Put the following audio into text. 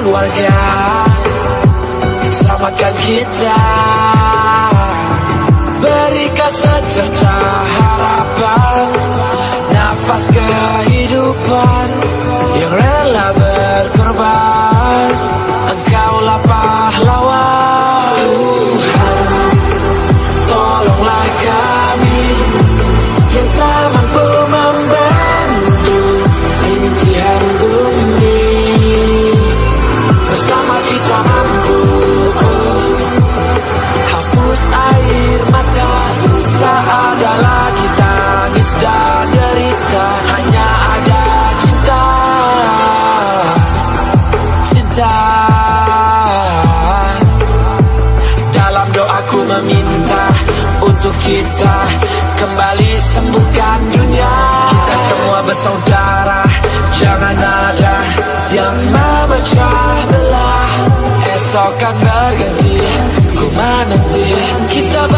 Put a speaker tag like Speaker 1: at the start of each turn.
Speaker 1: keluarga Selamatkan kita. Berikan secerca bersaudara Jangan ada yang memecah belah. Esok akan berganti Ku menanti kita